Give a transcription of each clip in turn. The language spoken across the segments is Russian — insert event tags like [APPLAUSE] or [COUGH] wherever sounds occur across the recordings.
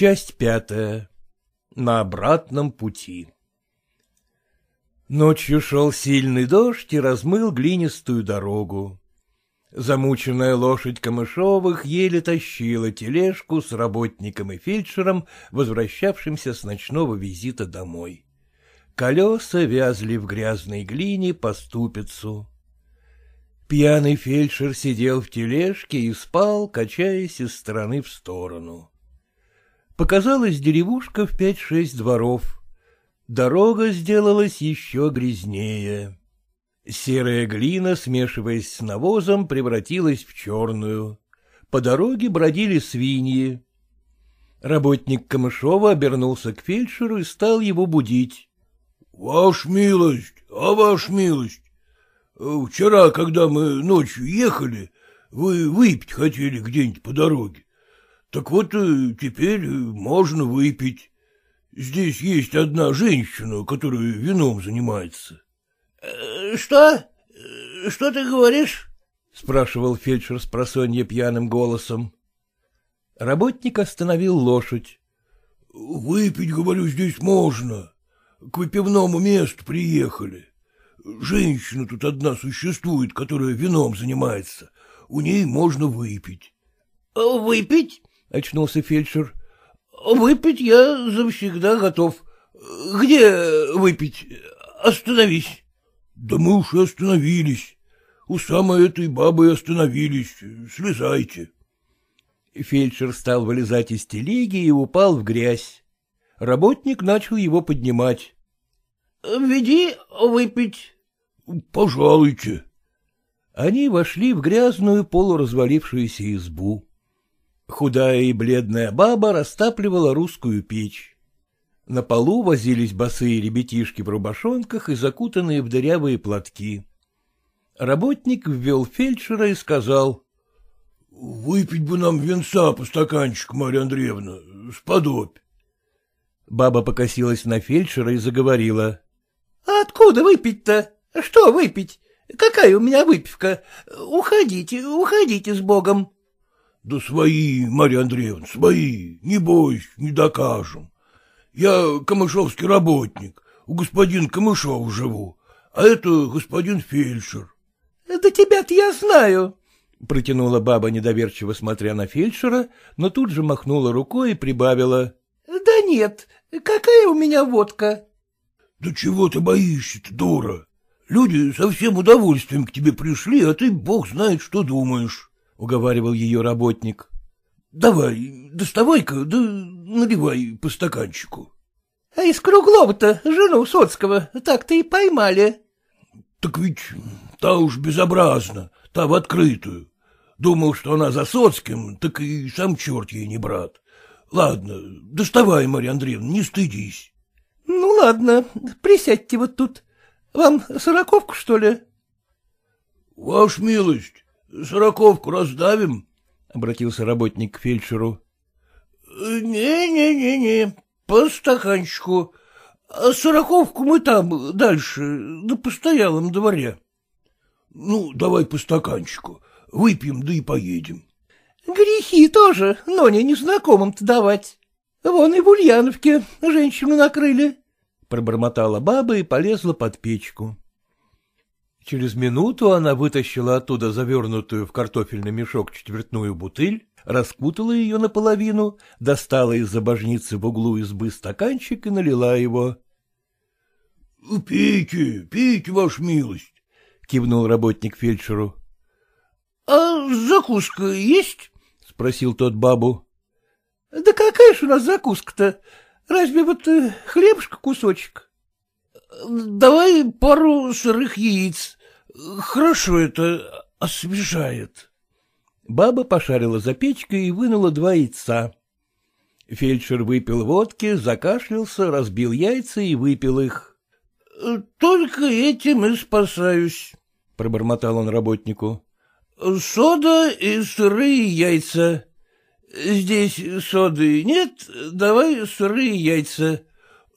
Часть пятая. На обратном пути. Ночью шел сильный дождь и размыл глинистую дорогу. Замученная лошадь Камышовых еле тащила тележку с работником и фельдшером, возвращавшимся с ночного визита домой. Колеса вязли в грязной глине по ступицу. Пьяный фельдшер сидел в тележке и спал, качаясь из стороны в сторону. Показалась деревушка в пять-шесть дворов. Дорога сделалась еще грязнее. Серая глина, смешиваясь с навозом, превратилась в черную. По дороге бродили свиньи. Работник Камышова обернулся к фельдшеру и стал его будить. — Ваш милость, а ваш милость, вчера, когда мы ночью ехали, вы выпить хотели где-нибудь по дороге. Так вот э, теперь можно выпить. Здесь есть одна женщина, которая вином занимается. Э, — Что? Что ты говоришь? — спрашивал фельдшер с просонья пьяным голосом. Работник остановил лошадь. — Выпить, говорю, здесь можно. К выпивному месту приехали. Женщина тут одна существует, которая вином занимается. У ней можно выпить. — Выпить? — очнулся фельдшер. — Выпить я завсегда готов. Где выпить? Остановись. Да мы уж и остановились. У самой этой бабы остановились. Слезайте. Фельдшер стал вылезать из телеги и упал в грязь. Работник начал его поднимать. — Веди выпить. — Пожалуйте. Они вошли в грязную полуразвалившуюся избу. Худая и бледная баба растапливала русскую печь. На полу возились босые ребятишки в рубашонках и закутанные в дырявые платки. Работник ввел фельдшера и сказал. — Выпить бы нам венца по стаканчику, Марья Андреевна, сподобь. Баба покосилась на фельдшера и заговорила. — Откуда выпить-то? Что выпить? Какая у меня выпивка? Уходите, уходите с Богом. — Да свои, Марья Андреевна, свои, не бойся, не докажем. Я камышовский работник, у господина Камышова живу, а это господин фельдшер. — Да тебя-то я знаю, — протянула баба, недоверчиво смотря на фельдшера, но тут же махнула рукой и прибавила. — Да нет, какая у меня водка? — Да чего ты боишься-то, дура? Люди со всем удовольствием к тебе пришли, а ты бог знает, что думаешь, — уговаривал ее работник. — Давай, доставай-ка, да наливай по стаканчику. — А из Круглова-то жену Соцкого так-то и поймали. — Так ведь та уж безобразна, та в открытую. Думал, что она за Соцким, так и сам черт ей не брат. Ладно, доставай, Марья Андреевна, не стыдись. — Ну, ладно, присядьте вот тут. Вам сороковку, что ли? — Ваш милость, сороковку раздавим, — обратился работник к фельдшеру. Не-не-не-не, по стаканчику. А сороковку мы там, дальше, на постоялом дворе. — Ну, давай по стаканчику, выпьем, да и поедем. — Грехи тоже, но не незнакомым-то давать. Вон и в Ульяновке женщину накрыли. Пробормотала баба и полезла под печку. Через минуту она вытащила оттуда завернутую в картофельный мешок четвертную бутыль, раскутала ее наполовину, достала из-за божницы в углу избы стаканчик и налила его. — Пейте, пейте, ваша милость, — кивнул работник фельдшеру. — А закуска есть? — спросил тот бабу. — Да какая ж у нас закуска-то? Разве вот э, хлебушка кусочек? — Давай пару сырых яиц. Хорошо это освежает. Баба пошарила за печкой и вынула два яйца. Фельдшер выпил водки, закашлялся, разбил яйца и выпил их. — Только этим и спасаюсь, — пробормотал он работнику. — Сода и сырые яйца. Здесь соды нет, давай сырые яйца.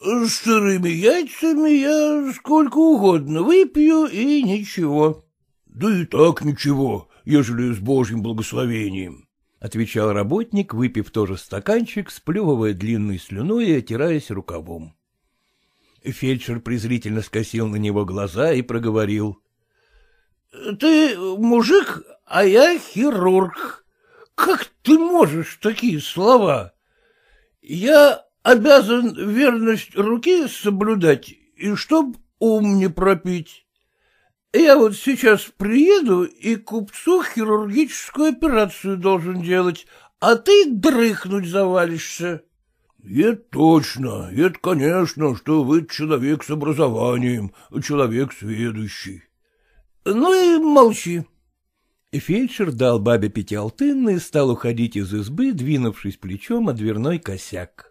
Сырыми яйцами я сколько угодно выпью и ничего. — Да и так ничего, ежели с божьим благословением. отвечал работник, выпив тоже стаканчик, сплевывая длинной слюной и отираясь рукавом. Фельдшер презрительно скосил на него глаза и проговорил. — Ты мужик, а я хирург. Как ты можешь такие слова? Я обязан верность руки соблюдать, и чтоб ум не пропить. Я вот сейчас приеду и купцу хирургическую операцию должен делать, а ты дрыхнуть завалишься. — Это точно, это, конечно, что вы человек с образованием, человек сведущий. — Ну и молчи. Фельдшер дал бабе пятиалтынны и стал уходить из избы, двинувшись плечом о дверной косяк.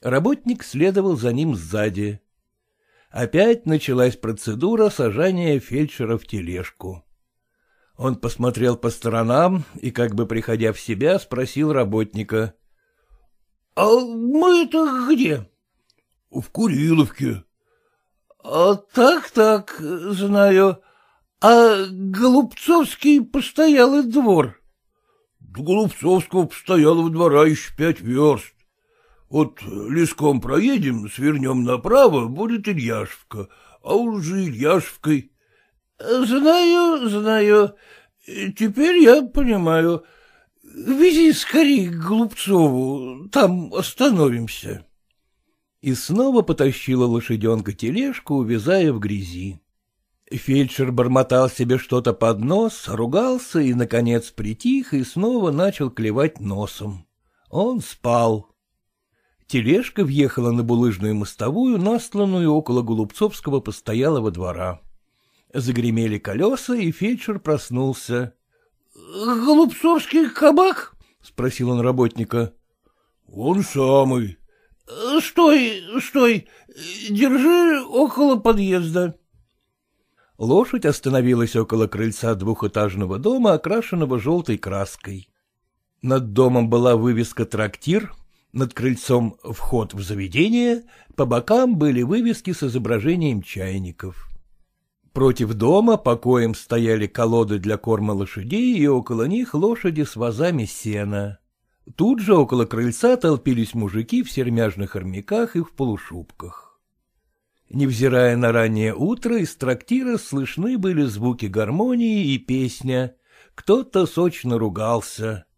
Работник следовал за ним сзади. Опять началась процедура сажания фельдшера в тележку. Он посмотрел по сторонам и, как бы приходя в себя, спросил работника. — А мы-то где? — В Куриловке. Так-так, знаю. А Голубцовский постоялый двор? — До Голубцовского постоялого двора еще пять верст. Вот леском проедем, свернем направо, будет Ильяшевка, а уже Ильяшевкой. — Знаю, знаю. Теперь я понимаю. Вези скорее к Голубцову, там остановимся. И снова потащила лошаденка тележку, увязая в грязи. Фельдшер бормотал себе что-то под нос, ругался и, наконец, притих и снова начал клевать носом. Он спал. Тележка въехала на булыжную мостовую, настланную около Голубцовского постоялого двора. Загремели колеса, и фельдшер проснулся. — Голубцовский кабак? — спросил он работника. — Он самый. — Стой, стой, держи около подъезда. Лошадь остановилась около крыльца двухэтажного дома, окрашенного желтой краской. Над домом была вывеска «Трактир», над крыльцом вход в заведение, по бокам были вывески с изображением чайников. Против дома покоем стояли колоды для корма лошадей, и около них лошади с вазами сена. Тут же около крыльца толпились мужики в сермяжных армяках и в полушубках. Невзирая на раннее утро, из трактира слышны были звуки гармонии и песня. Кто-то сочно ругался. —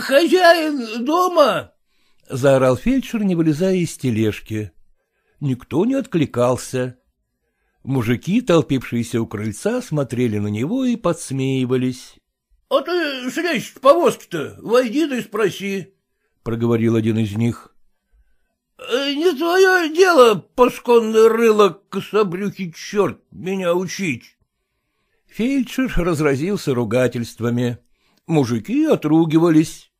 Хозяин дома? — заорал фельдшер, не вылезая из тележки. Никто не откликался. Мужики, толпившиеся у крыльца, смотрели на него и подсмеивались. — А ты слезь в повозке-то, войди да и спроси, — проговорил один из них. Э, — Не твое дело, пасконное рыло, кособрюхий черт, меня учить. Фельдшер разразился ругательствами. Мужики отругивались.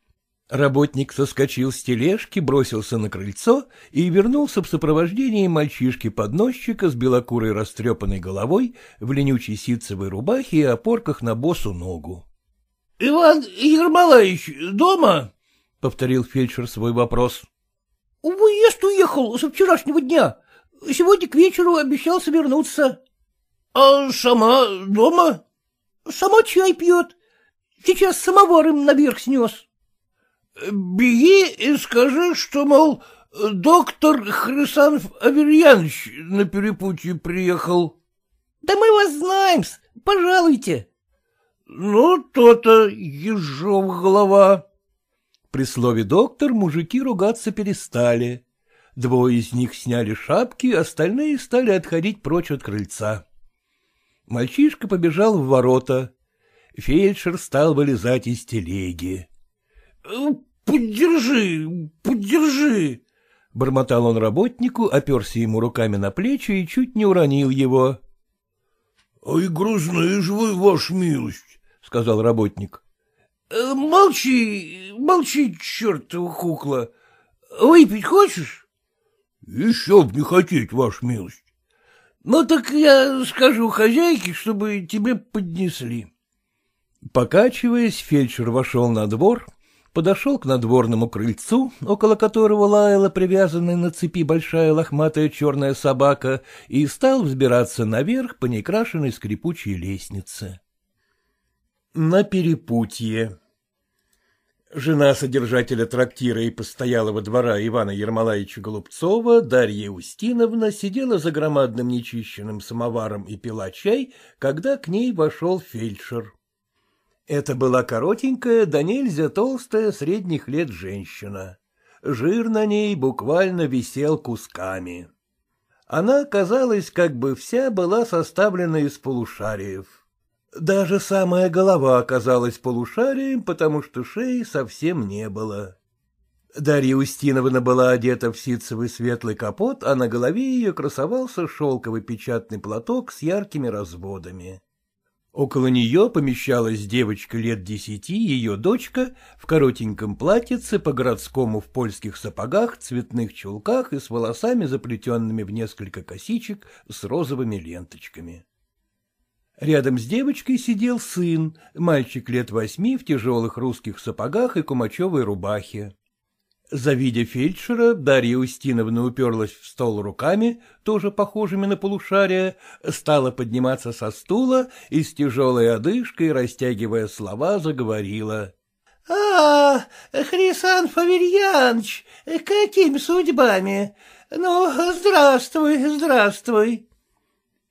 Работник соскочил с тележки, бросился на крыльцо и вернулся в сопровождении мальчишки-подносчика с белокурой растрепанной головой в ленючей ситцевой рубахе и опорках на босу ногу. — Иван Ермолаевич дома? — повторил фельдшер свой вопрос. — Выезд уехал со вчерашнего дня. Сегодня к вечеру обещался вернуться. — А сама дома? — Сама чай пьет. Сейчас самовар им наверх снес. — Беги и скажи, что, мол, доктор Хрисанов Аверьянович на перепутье приехал. — Да мы вас знаем -с. пожалуйте. — Ну, то-то ежов голова. При слове «доктор» мужики ругаться перестали. Двое из них сняли шапки, остальные стали отходить прочь от крыльца. Мальчишка побежал в ворота. Фельдшер стал вылезать из телеги. «Э, — Поддержи, поддержи! — бормотал он работнику, оперся ему руками на плечи и чуть не уронил его. — Ай, грузные же вы, ваша милость, — сказал работник. «Э, — Молчи, молчи, чертова кукла. Выпить хочешь? — Еще б не хотеть, ваша милость. — Ну так я скажу хозяйке, чтобы тебе поднесли. Покачиваясь, фельдшер вошел на двор, подошел к надворному крыльцу, около которого лаяла привязанная на цепи большая лохматая черная собака, и стал взбираться наверх по некрашенной скрипучей лестнице. На перепутье Жена содержателя трактира и постоялого двора Ивана Ермолаевича Голубцова, Дарья Устиновна, сидела за громадным нечищенным самоваром и пила чай, когда к ней вошел фельдшер. Это была коротенькая, да нельзя толстая, средних лет женщина. Жир на ней буквально висел кусками. Она, казалось, как бы вся была составлена из полушариев. Даже самая голова оказалась полушарием, потому что шеи совсем не было. Дарья Устиновна была одета в ситцевый светлый капот, а на голове ее красовался шелковый печатный платок с яркими разводами. Около нее помещалась девочка лет десяти, ее дочка, в коротеньком платьице, по-городскому в польских сапогах, цветных чулках и с волосами, заплетенными в несколько косичек, с розовыми ленточками. Рядом с девочкой сидел сын, мальчик лет восьми в тяжелых русских сапогах и кумачевой рубахе. Завидя фельдшера, Дарья Устиновна уперлась в стол руками, тоже похожими на полушария, стала подниматься со стула и с тяжелой одышкой, растягивая слова, заговорила. — А, Хрисан Фаверьяныч, какими судьбами? Ну, здравствуй, здравствуй.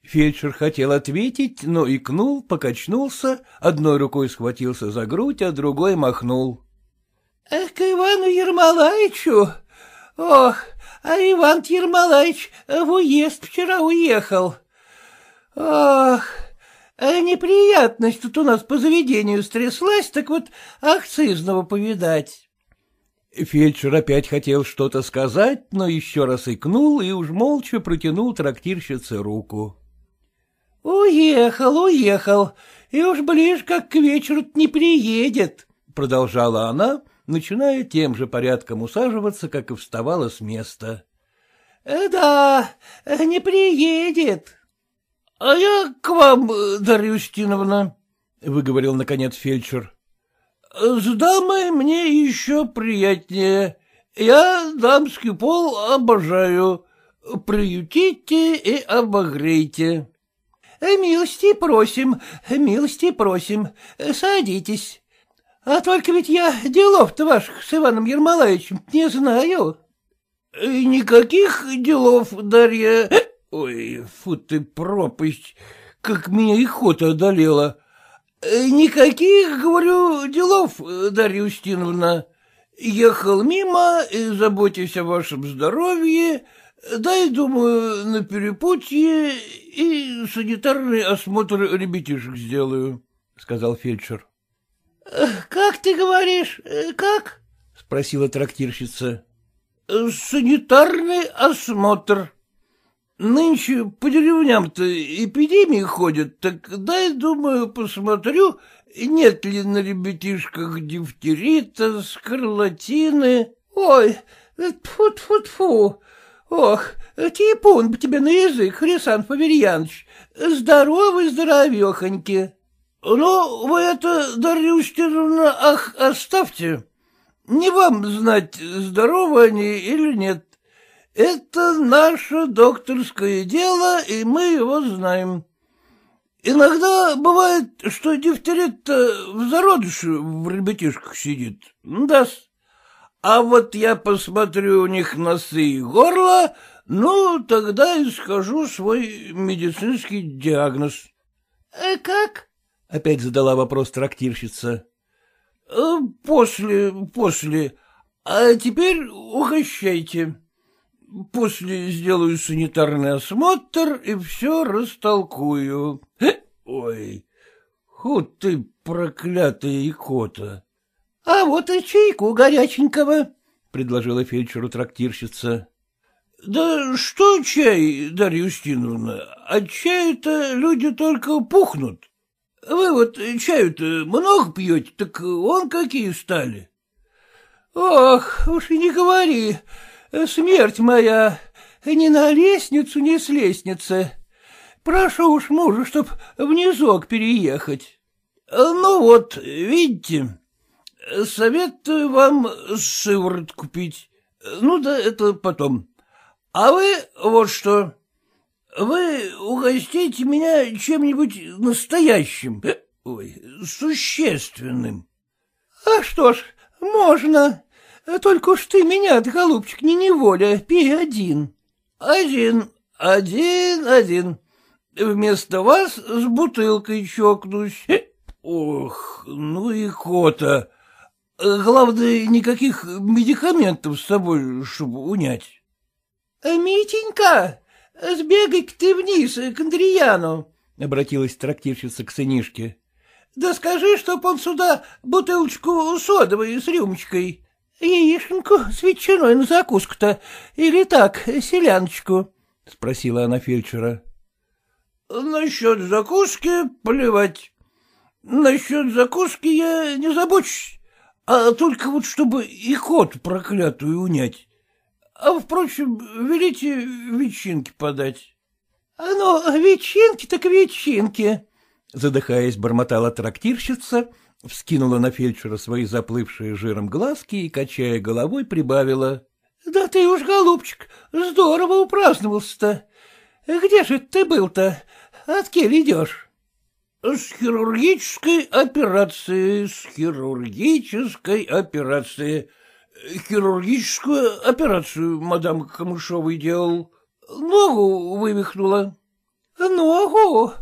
Фельдшер хотел ответить, но икнул, покачнулся, одной рукой схватился за грудь, а другой махнул. — К Ивану Ермолаевичу? Ох, а Иван Ермолаевич в уезд вчера уехал. Ох, а неприятность тут у нас по заведению стряслась, так вот акцизного повидать. Фельдшер опять хотел что-то сказать, но еще раз икнул и уж молча протянул трактирщице руку. — Уехал, уехал, и уж ближе как к вечеру не приедет, — продолжала она, начиная тем же порядком усаживаться, как и вставала с места. «Э, — Да, не приедет. — А я к вам, Дарья Устиновна, — выговорил, наконец, фельдшер. — С дамой мне еще приятнее. Я дамский пол обожаю. Приютите и обогрейте. Э, — Милости просим, милости просим, садитесь. А только ведь я делов-то ваших с Иваном Ермолаевичем не знаю. Никаких делов, Дарья... Ой, фу ты пропасть, как меня икота одолела. Э, никаких, говорю, делов, Дарья Устиновна. Ехал мимо и, заботясь о вашем здоровье, Дай, думаю, на перепутье и санитарный осмотр ребятишек сделаю, — сказал фельдшер. — Как ты говоришь, как? — спросила трактирщица. — Санитарный осмотр. Нынче по деревням-то эпидемии ходят, так дай, думаю, посмотрю, нет ли на ребятишках дифтерита, скарлатины. — Ой, тьфу-тьфу-тьфу, Ох, типун бы тебе на язык, Хрисан Фаверьянович, здоровый здоровехоньки. Ну, вы это, Дарья Устиновна, ах, оставьте. Не вам знать, здоровы они или нет. Это наше докторское дело, и мы его знаем. Иногда бывает, что дифтерит-то в зародыше в ребятишках сидит. да -с. А вот я посмотрю у них носы и горло, ну, тогда и скажу свой медицинский диагноз. «Э, — Как? — опять задала вопрос трактирщица. «Э, — После, после. А теперь угощайте. После сделаю санитарный осмотр и все растолкую. Ой, худ ты проклятая икота! — А вот и чайку горяченького, — предложила фельдшеру трактирщица. — Да что чай, Дарья Устиновна, от чая-то люди только пухнут. Вы вот чаю-то много пьете, так он какие стали. — Ох, уж и не говори, смерть моя, ни на лестницу, ни с лестницы. Прошу уж мужа, чтоб внизок переехать. — Ну вот, видите... Советую вам сыворот купить. Ну да, это потом. А вы вот что. Вы угостите меня чем-нибудь настоящим, ой, существенным. — А что ж, Можно. Только уж ты меня, голубчик, не неволя, пей один. Один, один, один. Вместо вас с бутылкой чокнусь. Ох, ну и кота. Главное, никаких медикаментов с собой, чтобы унять. — Митенька, сбегай-ка ты вниз к Андреяну, — обратилась трактирщица к сынишке. — Да скажи, чтоб он сюда бутылочку содовой с рюмочкой. Яишенку с ветчиной на закуску-то, или так, селяночку, — спросила она фельдшера. — Насчет закуски плевать. Насчет закуски я не забочусь, а только вот чтобы и кот проклятую унять. А, впрочем, велите ветчинки подать. — А ну, ветчинки так ветчинки, — задыхаясь, бормотала трактирщица, вскинула на фельдшера свои заплывшие жиром глазки и, качая головой, прибавила. — Да ты уж, голубчик, здорово упраздновался-то. Где же ты был-то? От кель идешь? — С хирургической операции, с хирургической операции. Хирургическую операцию мадам Камышовой делал. Ногу вывихнула. — Ногу?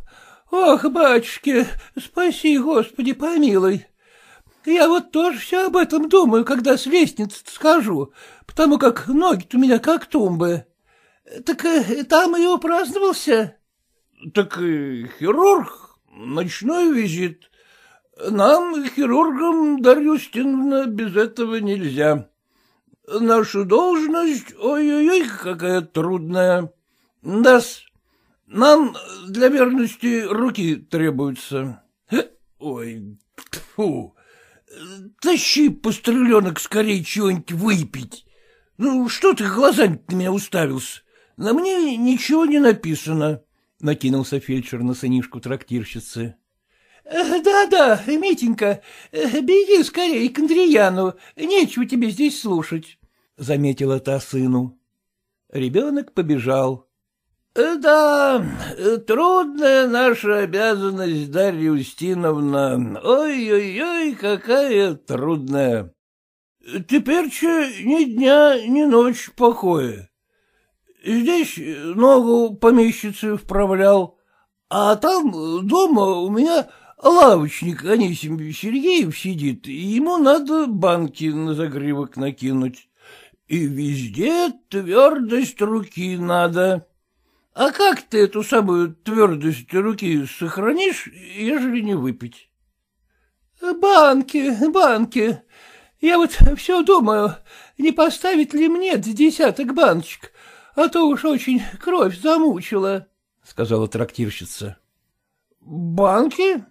Ох, батюшки, спаси, Господи, помилуй. Я вот тоже все об этом думаю, когда с лестницы схожу, потому как ноги-то у меня как тумбы. Так э, там и упраздновался. — Так хирург, ночной визит. Нам, хирургам, Дарья Устиновна, без этого нельзя. Наша должность, ой-ой-ой, какая трудная. Дас, нам для верности руки требуются. Ой, фу. Тащи, постреленок, скорее чего-нибудь выпить. Ну, что ты глазами на меня уставился? На мне ничего не написано, — накинулся фельдшер на сынишку трактирщицы. Да-да, Митенька, беги скорее к Андреяну, нечего тебе здесь слушать, — заметила та сыну. Ребенок побежал. — Да, трудная наша обязанность, Дарья Устиновна. Ой-ой-ой, какая трудная. Теперь че ни дня, ни ночь покоя. Здесь ногу помещицы вправлял, а там дома у меня лавочник Анисим Сергеев сидит, и ему надо банки на загривок накинуть. И везде твердость руки надо. А как ты эту самую твердость руки сохранишь, ежели не выпить? — Банки, банки. Я вот все думаю, не поставить ли мне десяток баночек, а то уж очень кровь замучила, — сказала трактирщица. — Банки?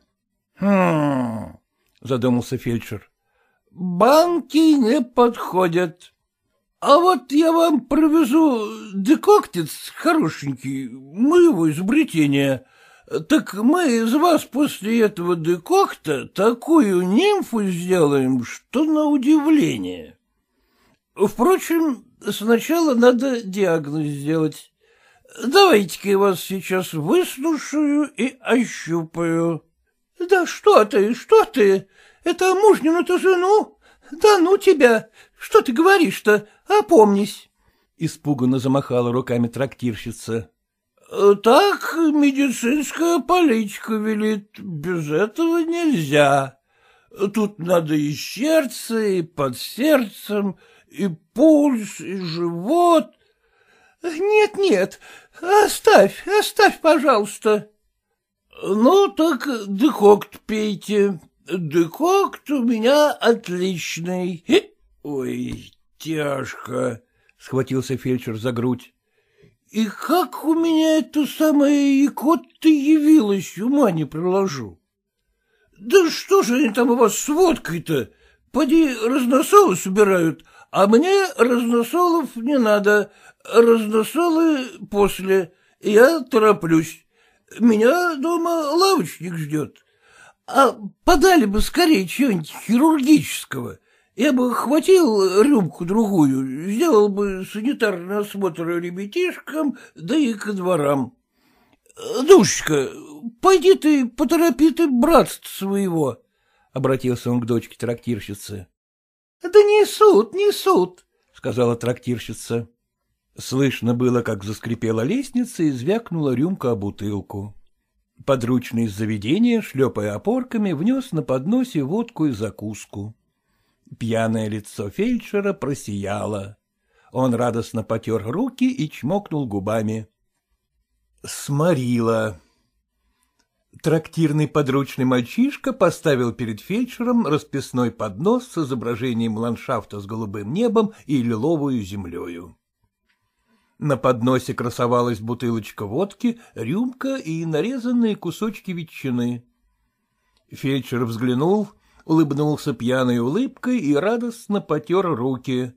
Хм, — задумался фельдшер. — Банки не подходят. А вот я вам привезу декоктец хорошенький, моего изобретения. Так мы из вас после этого декокта такую нимфу сделаем, что на удивление. Впрочем, сначала надо диагноз сделать. Давайте-ка я вас сейчас выслушаю и ощупаю. — Да что ты, что ты? Это мужнину-то жену? Да ну тебя! Что ты говоришь-то? Опомнись! Испуганно замахала руками трактирщица. Э, — Так медицинская политика велит, без этого нельзя. Тут надо и сердце, и под сердцем, и пульс, и живот. — Нет-нет, оставь, оставь, пожалуйста. — Ну, так декокт пейте. Декокт у меня отличный. Ой, тяжко, — схватился фельдшер за грудь. И как у меня это самое икот-то явилось, ума не приложу. Да что же они там у вас с водкой-то? Поди разносолы собирают, а мне разносолов не надо, разносолы после. Я тороплюсь. Меня дома лавочник ждет. А подали бы скорее чего-нибудь хирургического. Я бы хватил рюмку-другую, сделал бы санитарный осмотр ребятишкам, да и ко дворам. Душечка, пойди ты, поторопи ты братство своего, — обратился он к дочке трактирщицы. — Да несут, несут, — сказала трактирщица. Слышно было, как заскрипела лестница и звякнула рюмка о бутылку. Подручный из заведения, шлепая опорками, внес на подносе водку и закуску. Пьяное лицо фельдшера просияло. Он радостно потер руки и чмокнул губами. Сморила. Трактирный подручный мальчишка поставил перед фельдшером расписной поднос с изображением ландшафта с голубым небом и лиловую землею. На подносе красовалась бутылочка водки, рюмка и нарезанные кусочки ветчины. Фельдшер взглянул, улыбнулся пьяной улыбкой и радостно потер руки.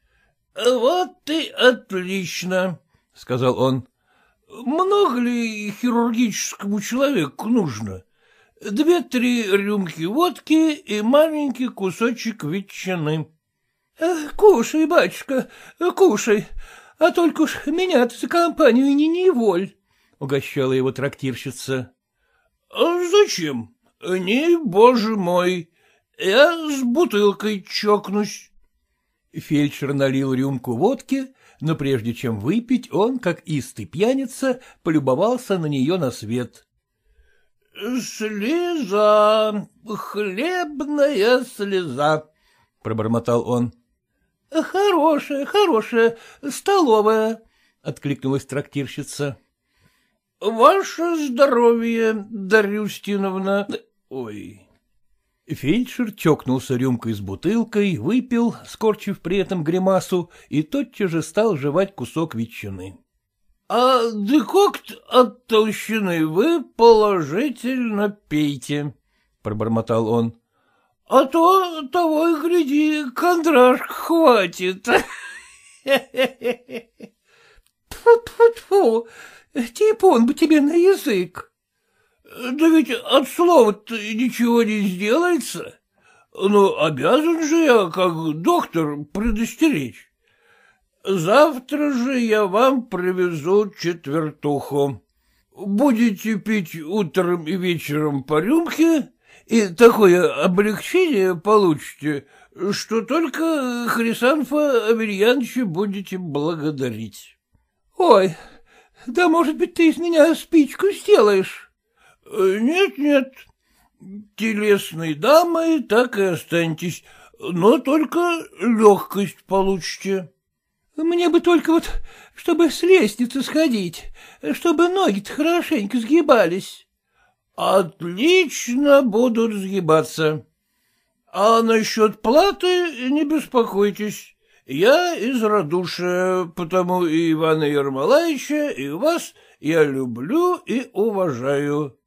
— Вот ты отлично, — сказал он. — Много ли хирургическому человеку нужно? Две-три рюмки водки и маленький кусочек ветчины. — Кушай, батюшка, кушай, а только уж меня-то за компанию не неволь, — угощала его трактирщица. — А зачем? Не, боже мой, я с бутылкой чокнусь. Фельдшер налил рюмку водки, но прежде чем выпить, он, как истый пьяница, полюбовался на нее на свет. — Слеза, хлебная слеза, — пробормотал он. — Хорошая, хорошая, столовая, — откликнулась трактирщица. — Ваше здоровье, Дарья Устиновна. Ой. Фельдшер чокнулся рюмкой с бутылкой, выпил, скорчив при этом гримасу, и тотчас же стал жевать кусок ветчины. — А декокт от толщины вы положительно пейте, — пробормотал он. А то, того и гляди, кондраж хватит. [LAUGHS] Тьфу-тьфу-тьфу, типун бы тебе на язык. Да ведь от слова-то ничего не сделается. Ну, обязан же я, как доктор, предостеречь. Завтра же я вам привезу четвертуху. Будете пить утром и вечером по рюмке, и такое облегчение получите, что только Хрисанфа Аверьяновича будете благодарить. — Ой, да, может быть, ты из меня спичку сделаешь? Нет, — Нет-нет, телесной дамой так и останетесь, но только легкость получите. — Мне бы только вот, чтобы с лестницы сходить, чтобы ноги-то хорошенько сгибались. Отлично будут сгибаться. А насчет платы не беспокойтесь. Я из радушия, потому и Ивана Ермолаевича, и вас я люблю и уважаю.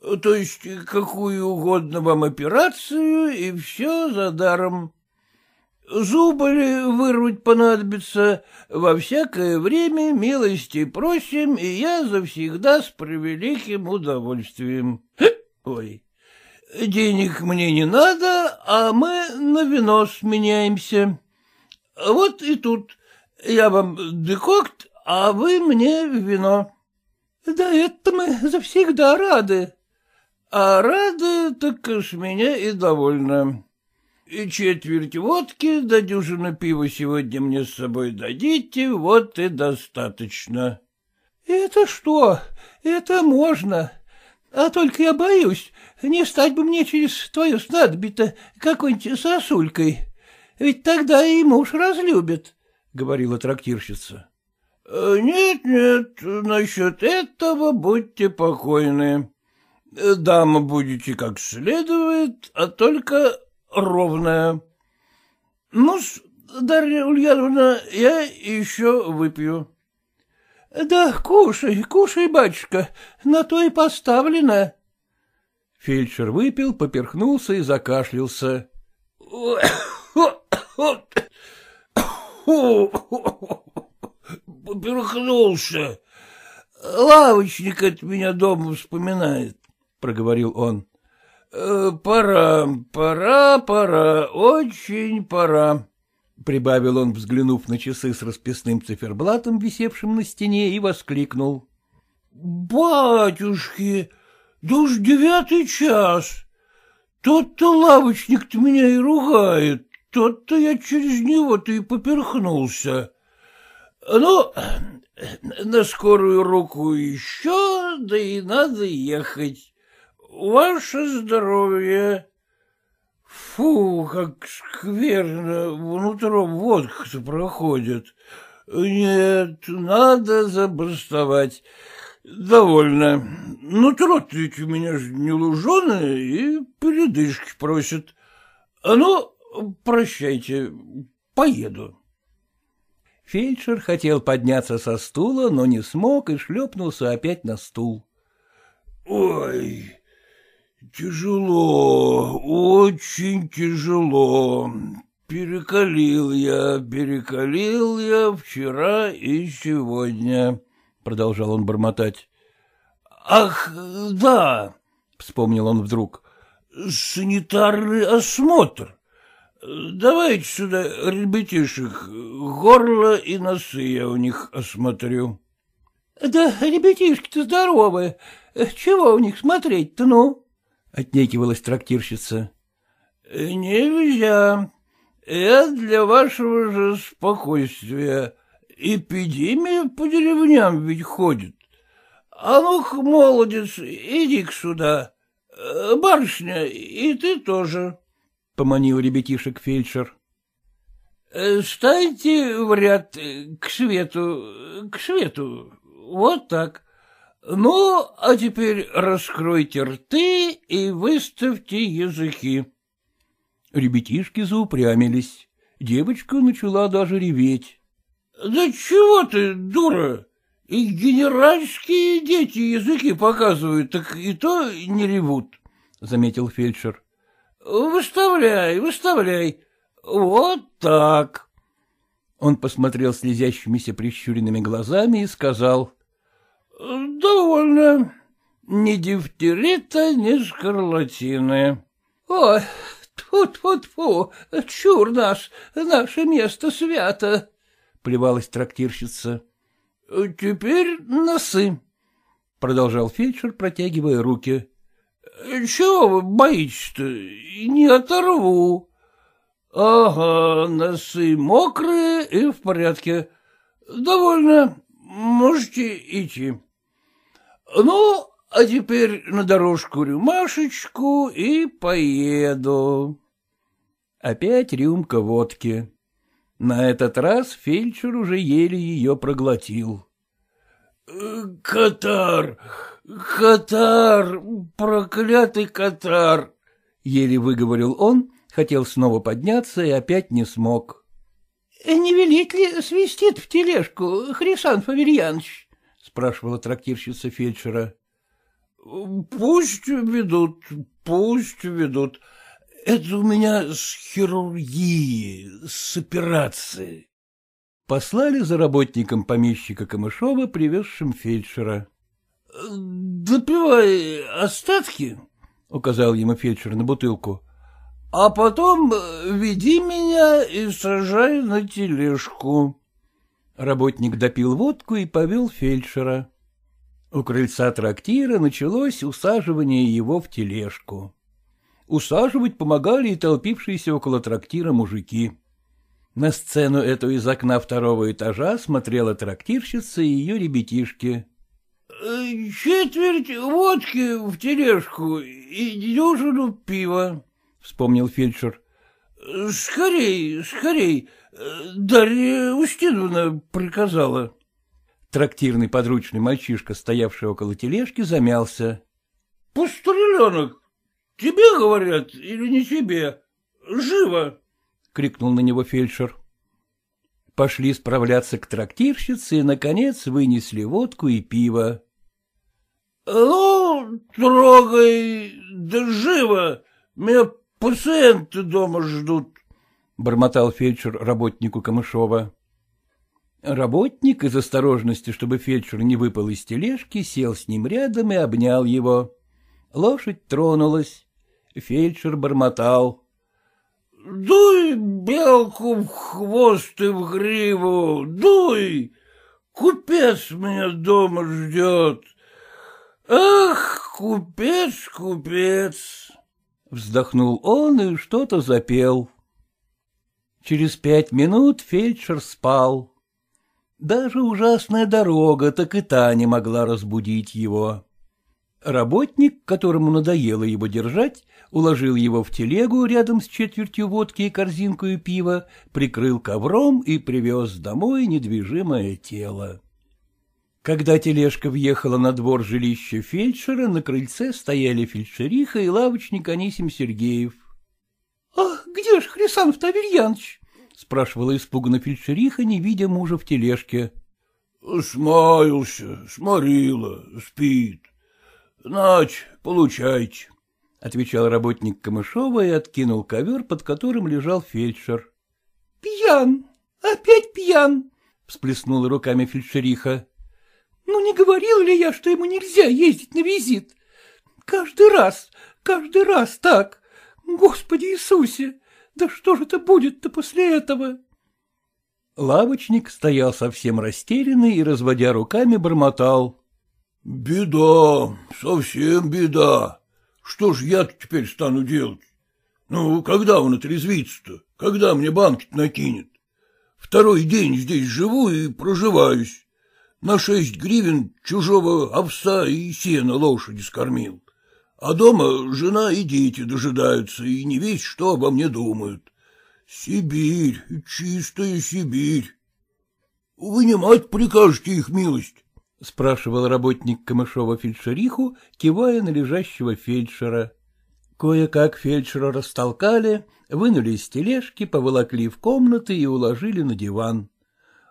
То есть какую угодно вам операцию, и все за даром. Зубы вырвать понадобится, во всякое время милости просим, и я завсегда с превеликим удовольствием. Ой, денег мне не надо, а мы на вино сменяемся. Вот и тут я вам декокт, а вы мне вино. Да это мы завсегда рады. А рады, так с меня и довольно. И четверть водки да дюжина пива сегодня мне с собой дадите, вот и достаточно. — Это что? Это можно. А только я боюсь, не стать бы мне через твою снадобье какой-нибудь сосулькой. Ведь тогда и муж разлюбит, — говорила трактирщица. Э, — Нет-нет, насчет этого будьте покойны. Дама будете как следует, а только ровная. ну Дарья Ульяновна, я еще выпью. — Да кушай, кушай, батюшка, на то и поставлено. Фельдшер выпил, поперхнулся и закашлялся. Поперхнулся. Лавочник от меня дома вспоминает, — проговорил он. Э, — Пора, пора, пора, очень пора, — прибавил он, взглянув на часы с расписным циферблатом, висевшим на стене, и воскликнул. — Батюшки, да уж девятый час. Тот-то лавочник-то меня и ругает. тот-то я через него-то и поперхнулся. Ну, [CLEARS THROAT] на скорую руку еще, да и надо ехать. Ваше здоровье. Фу, как скверно внутрь водка-то проходит. Нет, надо забастовать. Довольно. Нутро ведь у меня же не луженое и передышки просит. А ну, прощайте, поеду. Фельдшер хотел подняться со стула, но не смог и шлепнулся опять на стул. — Ой, тяжело, очень тяжело. Перекалил я, перекалил я вчера и сегодня, — продолжал он бормотать. — Ах, да, — вспомнил он вдруг, — санитарный осмотр. Давайте сюда ребятишек, горло и носы я у них осмотрю. — Да ребятишки-то здоровые, чего у них смотреть-то, ну? — отнекивалась трактирщица. — Нельзя. Это для вашего же спокойствия. Эпидемия по деревням ведь ходит. А ну-ка, молодец, иди-ка сюда. Барышня, и ты тоже. — поманил ребятишек фельдшер. — Станьте в ряд к свету, к свету, вот так. Ну, а теперь раскройте рты и выставьте языки. Ребятишки заупрямились. Девочка начала даже реветь. — Да чего ты, дура? И генеральские дети языки показывают, так и то не ревут, — заметил фельдшер. — Выставляй, выставляй. Вот так. Он посмотрел слезящимися прищуренными глазами и сказал. — Довольно. Ни дифтерита, ни скарлатины. — Ой, Тьфу-тьфу-тьфу, чур наш, наше место свято, — плевалась трактирщица. — Теперь носы, — продолжал фельдшер, протягивая руки. — Чего вы боитесь-то? Не оторву. — Ага, носы мокрые и в порядке. Довольно. Можете идти. — Ну, а теперь на дорожку рюмашечку и поеду. Опять рюмка водки. На этот раз фельдшер уже еле ее проглотил. «Э, — Катар! Катар! Проклятый катар! — еле выговорил он, хотел снова подняться и опять не смог. — Не велит ли свистит в тележку, Хрисан Фаверьянович? — спрашивала трактирщица фельдшера. — Пусть ведут, пусть ведут. Это у меня с хирургии, с операции. Послали за работником помещика Камышова, привезшим фельдшера. — Допивай остатки, — указал ему фельдшер на бутылку, — а потом веди меня и сажай на тележку. Работник допил водку и повел фельдшера. У крыльца трактира началось усаживание его в тележку. Усаживать помогали и толпившиеся около трактира мужики. На сцену эту из окна второго этажа смотрела трактирщица и ее ребятишки. «Э, — Четверть водки в тележку и дюжину пива, — вспомнил фельдшер. — Скорей, скорей, Дарья Устиновна приказала. Трактирный подручный мальчишка, стоявший около тележки, замялся. — Постреленок, тебе говорят или не тебе? Живо! — крикнул на него фельдшер. Пошли справляться к трактирщице и, наконец, вынесли водку и пиво. — Ну, трогай, да живо! Меня пациенты дома ждут, — бормотал фельдшер работнику Камышова. Работник из осторожности, чтобы фельдшер не выпал из тележки, сел с ним рядом и обнял его. Лошадь тронулась. Фельдшер бормотал. — Дуй белку в хвост и в гриву, дуй! Купец меня дома ждет. Ах, купец, купец! Вздохнул он и что-то запел. Через пять минут фельдшер спал. Даже ужасная дорога так и та не могла разбудить его. Работник, которому надоело его держать, уложил его в телегу рядом с четвертью водки и корзинкой пива, прикрыл ковром и привез домой недвижимое тело. Когда тележка въехала на двор жилища фельдшера, на крыльце стояли фельдшериха и лавочник Анисим Сергеев. — А где ж Хрисанов Аверьяныч? — спрашивала испуганно фельдшериха, не видя мужа в тележке. — Смаялся, сморила, спит. Нач, получайте, — отвечал работник Камышова и откинул ковер, под которым лежал фельдшер. — Пьян, опять пьян, — всплеснула руками фельдшериха. — Ну, не говорил ли я, что ему нельзя ездить на визит? Каждый раз, каждый раз так. Господи Иисусе, да что же это будет-то после этого? Лавочник стоял совсем растерянный и, разводя руками, бормотал. — Беда, совсем беда. Что ж я теперь стану делать? Ну, когда он отрезвится-то? Когда мне банки накинет? Второй день здесь живу и проживаюсь. На шесть гривен чужого овса и сена лошади скормил. А дома жена и дети дожидаются, и не весь что обо мне думают. Сибирь, чистая Сибирь. Вынимать прикажете их милость. — спрашивал работник Камышова фельдшериху, кивая на лежащего фельдшера. Кое-как фельдшера растолкали, вынули из тележки, поволокли в комнаты и уложили на диван.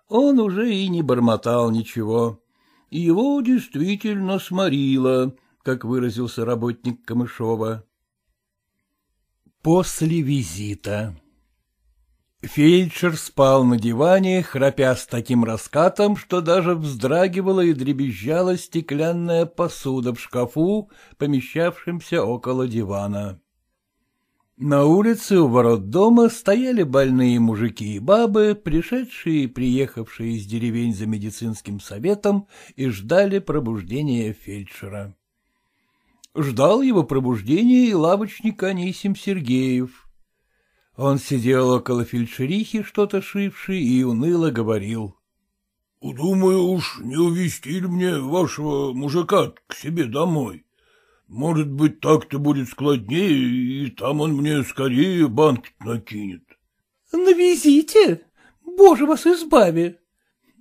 Он уже и не бормотал ничего. Его действительно сморило, как выразился работник Камышова. После визита Фельдшер спал на диване, храпя с таким раскатом, что даже вздрагивала и дребезжала стеклянная посуда в шкафу, помещавшемся около дивана. На улице у ворот дома стояли больные мужики и бабы, пришедшие и приехавшие из деревень за медицинским советом, и ждали пробуждения фельдшера. Ждал его пробуждения и лавочник Анисим Сергеев — он сидел около фельдшерихи, что-то шивший, и уныло говорил. — Думаю, уж не увезти ли мне вашего мужика к себе домой? Может быть, так-то будет складнее, и там он мне скорее банк накинет. — Навезите? Боже вас избави!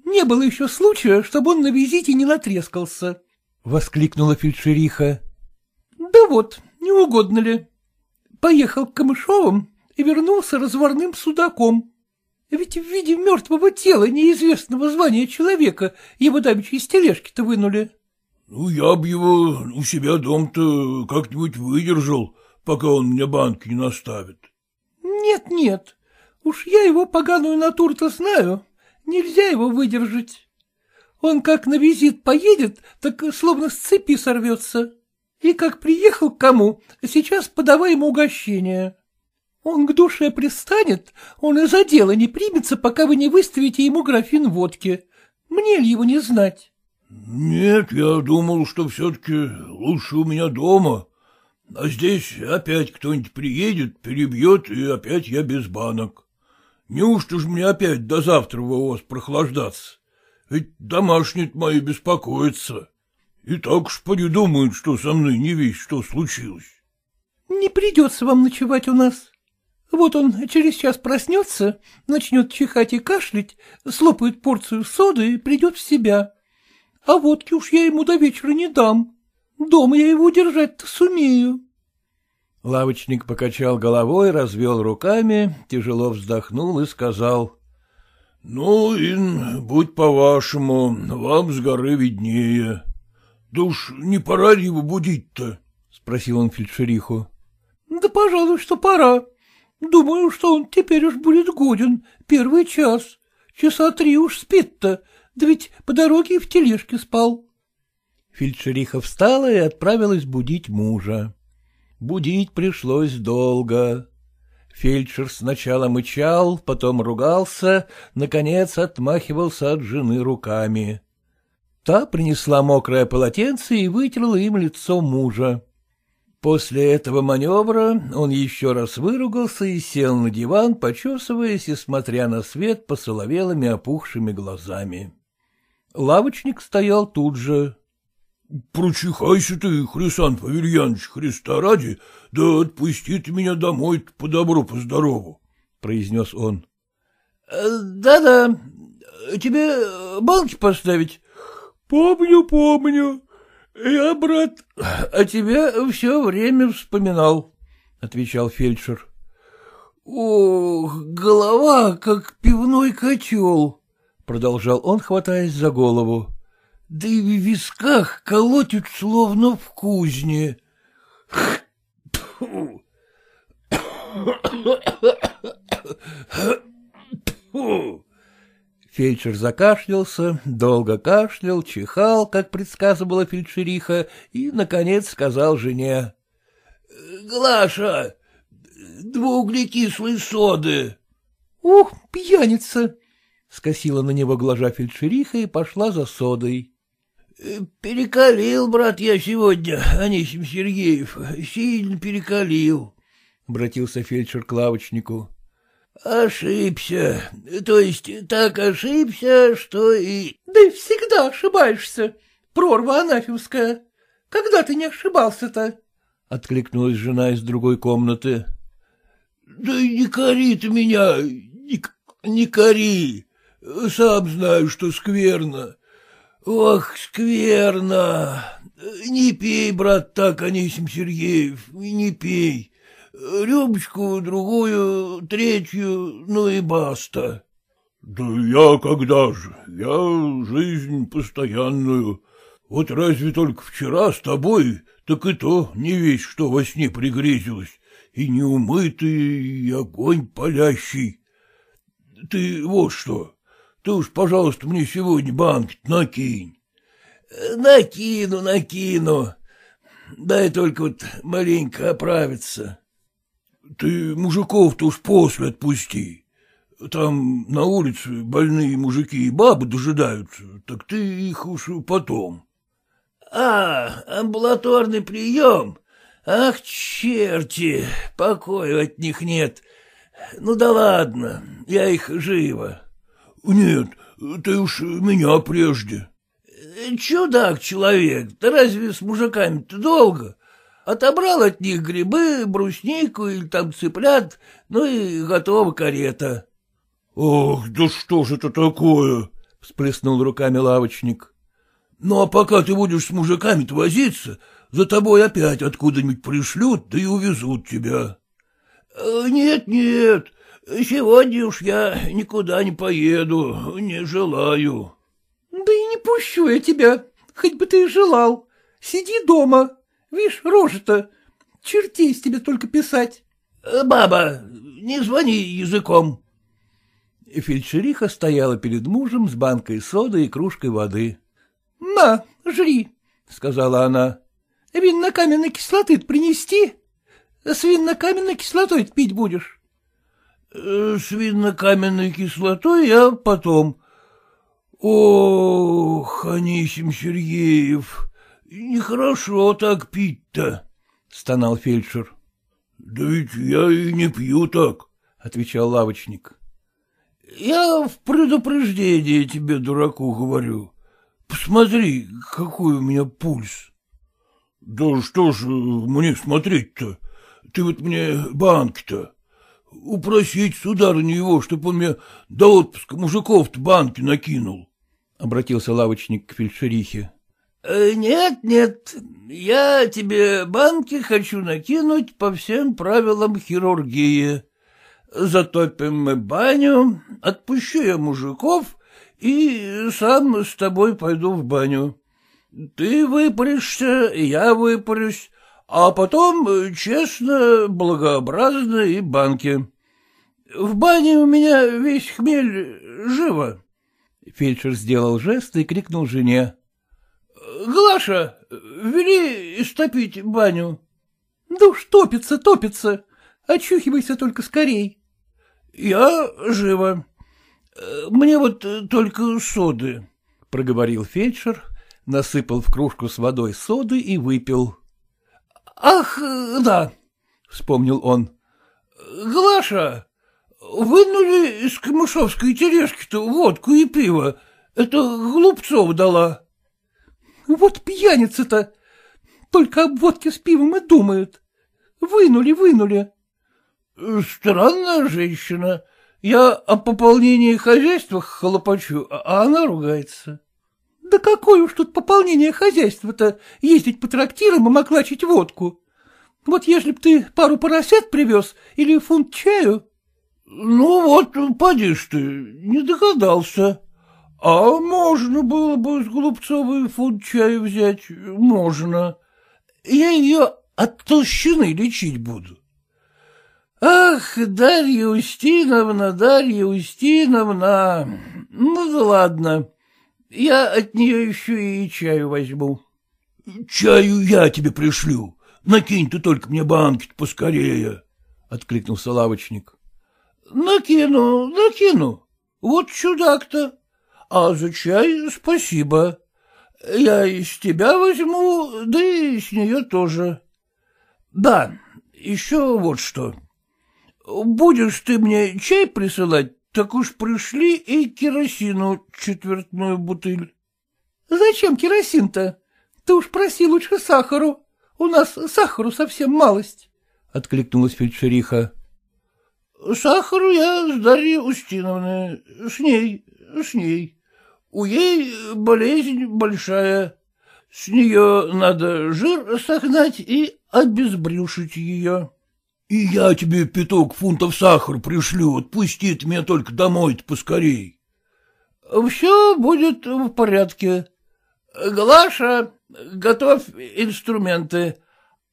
Не было еще случая, чтобы он на визите не натрескался, — воскликнула фельдшериха. — Да вот, не угодно ли? Поехал к Камышовым, и вернулся разварным судаком. Ведь в виде мертвого тела неизвестного звания человека его давеча из тележки-то вынули. — Ну, я б его у себя дом-то как-нибудь выдержал, пока он мне банки не наставит. Нет, — Нет-нет, уж я его поганую натуру-то знаю, нельзя его выдержать. Он как на визит поедет, так словно с цепи сорвется. И как приехал к кому, сейчас подавай ему угощение. Он к душе пристанет, он и за дело не примется, пока вы не выставите ему графин водки. Мне ли его не знать? — Нет, я думал, что все-таки лучше у меня дома. А здесь опять кто-нибудь приедет, перебьет, и опять я без банок. Неужто ж мне опять до завтра у вас прохлаждаться? Ведь домашние мои беспокоятся. И так уж подумают, что со мной не весь что случилось. — Не придется вам ночевать у нас. Вот он через час проснется, начнет чихать и кашлять, слопает порцию соды и придет в себя. А водки уж я ему до вечера не дам. Дома я его удержать-то сумею. Лавочник покачал головой, развел руками, тяжело вздохнул и сказал. — Ну, Ин, будь по-вашему, вам с горы виднее. Да уж не пора ли его будить-то? — спросил он фельдшериху. — Да, пожалуй, что пора. Думаю, что он теперь уж будет годен, первый час. Часа три уж спит-то, да ведь по дороге в тележке спал. Фельдшериха встала и отправилась будить мужа. Будить пришлось долго. Фельдшер сначала мычал, потом ругался, наконец отмахивался от жены руками. Та принесла мокрое полотенце и вытерла им лицо мужа. После этого маневра он еще раз выругался и сел на диван, почесываясь и смотря на свет посоловелыми опухшими глазами. Лавочник стоял тут же. — Прочихайся ты, Хрисант Павельянович, Христа ради, да отпусти ты меня домой по добру, по здорову, — произнес он. «Э, да — Да-да, тебе банки поставить? — Помню, помню. Я, брат, о тебе все время вспоминал, — отвечал фельдшер. — Ох, голова, как пивной котел, — продолжал он, хватаясь за голову. — Да и в висках колотит, словно в кузне. Фу! Фельдшер закашлялся, долго кашлял, чихал, как предсказывала фельдшериха, и, наконец, сказал жене. — Глаша, двууглекислой соды. — Ух, пьяница! — скосила на него глаза фельдшериха и пошла за содой. — Перекалил, брат, я сегодня, Анисим Сергеев, сильно перекалил, — обратился фельдшер к лавочнику. Ошибся, то есть так ошибся, что и... — Да всегда ошибаешься, прорва анафемская. Когда ты не ошибался-то? — откликнулась жена из другой комнаты. — Да не кори ты меня, не, не кори. Сам знаю, что скверно. Ох, скверно. Не пей, брат, так, Анисим Сергеев, не пей. Рюмочку, другую, третью, ну и баста. — Да я когда же? Я жизнь постоянную. Вот разве только вчера с тобой, так и то не весь, что во сне пригрезилось, и неумытый, и огонь палящий. Ты вот что, ты уж, пожалуйста, мне сегодня банк накинь. — Накину, накину. Дай только вот маленько оправиться. Ты мужиков-то уж после отпусти. Там на улице больные мужики и бабы дожидаются, так ты их уж потом. — А, амбулаторный прием? Ах, черти, покоя от них нет. Ну да ладно, я их живо. — Нет, ты уж меня прежде. — Чудак человек, да разве с мужиками-то долго? Отобрал от них грибы, бруснику или там цыплят, ну и готова карета. — Ох, да что же это такое? — всплеснул руками лавочник. — Ну, а пока ты будешь с мужиками-то возиться, за тобой опять откуда-нибудь пришлют, да и увезут тебя. Э, — Нет, нет, сегодня уж я никуда не поеду, не желаю. — Да и не пущу я тебя, хоть бы ты и желал. Сиди дома. Вишь, рожа-то, чертей с тебе только писать. Э, — Баба, не звони языком. Фельдшериха стояла перед мужем с банкой соды и кружкой воды. — На, жри, — сказала она. — Винно-каменной кислоты принести? С винно-каменной кислотой пить будешь? Э, — С винно-каменной кислотой я потом. Ох, Анисим Сергеев, Нехорошо так пить-то, — стонал фельдшер. — Да ведь я и не пью так, — отвечал лавочник. — Я в предупреждение тебе, дураку, говорю. Посмотри, какой у меня пульс. — Да что ж мне смотреть-то? Ты вот мне банки-то. Упросить сударыню его, чтоб он мне до отпуска мужиков-то банки накинул, — обратился лавочник к фельдшерихе. Э, — Нет, нет, я тебе банки хочу накинуть по всем правилам хирургии. Затопим мы баню, отпущу я мужиков и сам с тобой пойду в баню. Ты выпаришься, я выпарюсь, а потом честно, благообразно и банки. В бане у меня весь хмель живо. Фельдшер сделал жест и крикнул жене. — Глаша, вели истопить баню. — Да уж топится, топится. Очухивайся только скорей. — Я живо. Мне вот только соды, — проговорил фельдшер, насыпал в кружку с водой соды и выпил. — Ах, да, — вспомнил он. — Глаша, вынули из камышовской тележки-то водку и пиво. Это Глупцов дала. — Вот пьяница-то! Только об водке с пивом и думают. Вынули, вынули. — Странная женщина. Я о пополнении хозяйства хлопочу, а она ругается. — Да какое уж тут пополнение хозяйства-то, ездить по трактирам и маклачить водку. Вот если б ты пару поросят привез или фунт чаю... — Ну вот, поди ж ты, не догадался. А можно было бы с Голубцовой фунт чаю взять, можно. Я ее от толщины лечить буду. Ах, Дарья Устиновна, Дарья Устиновна, ну да ладно, я от нее еще и чаю возьму. — Чаю я тебе пришлю, накинь ты только мне банки поскорее, — откликнулся лавочник. — Накину, накину, вот чудак-то, а за чай спасибо. Я из тебя возьму, да и с нее тоже. Да, еще вот что. Будешь ты мне чай присылать, так уж пришли и керосину четвертную бутыль. — Зачем керосин-то? Ты уж проси лучше сахару. У нас сахару совсем малость, — откликнулась фельдшериха. — Сахару я с Дарьей Устиновной, с ней, с ней. У ей болезнь большая. С нее надо жир согнать и обезбрюшить ее. — И я тебе пяток фунтов сахара пришлю, отпусти ты меня только домой-то поскорей. — Все будет в порядке. Глаша, готовь инструменты,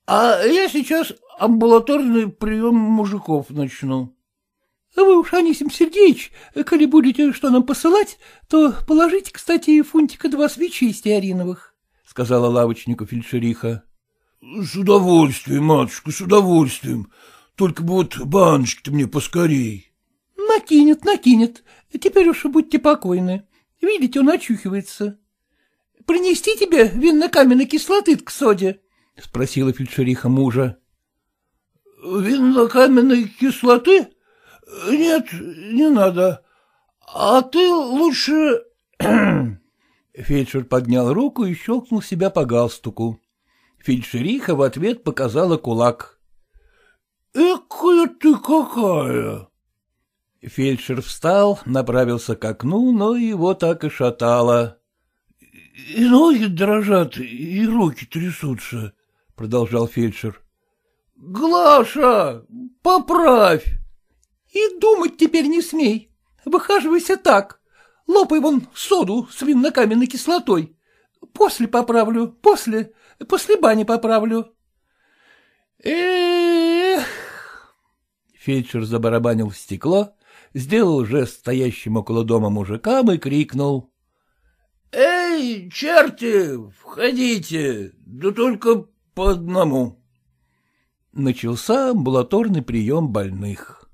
а я сейчас амбулаторный прием мужиков начну. — Вы уж, Анисим Сергеевич, коли будете что нам посылать, то положите, кстати, фунтика два свечи стеариновых, — сказала лавочнику фельдшериха. — С удовольствием, матушка, с удовольствием. Только бы вот баночки-то мне поскорей. — Накинет, накинет. Теперь уж будьте покойны. Видите, он очухивается. — Принести тебе винно-каменной кислоты к соде? — спросила фельдшериха мужа. — Винно-каменной кислоты? Нет, не надо. А ты лучше... [CLEARS THROAT] Фельдшер поднял руку и щелкнул себя по галстуку. Фельдшериха в ответ показала кулак. — Экая ты какая! Фельдшер встал, направился к окну, но его так и шатало. — И ноги дрожат, и руки трясутся, — продолжал фельдшер. — Глаша, поправь! — И думать теперь не смей. Выхаживайся так. Лопай вон соду с винно-каменной кислотой. После поправлю, после, после бани поправлю. Эх! Фельдшер забарабанил в стекло, сделал жест стоящим около дома мужикам и крикнул. — Эй, черти, входите, да только по одному. Начался амбулаторный прием больных.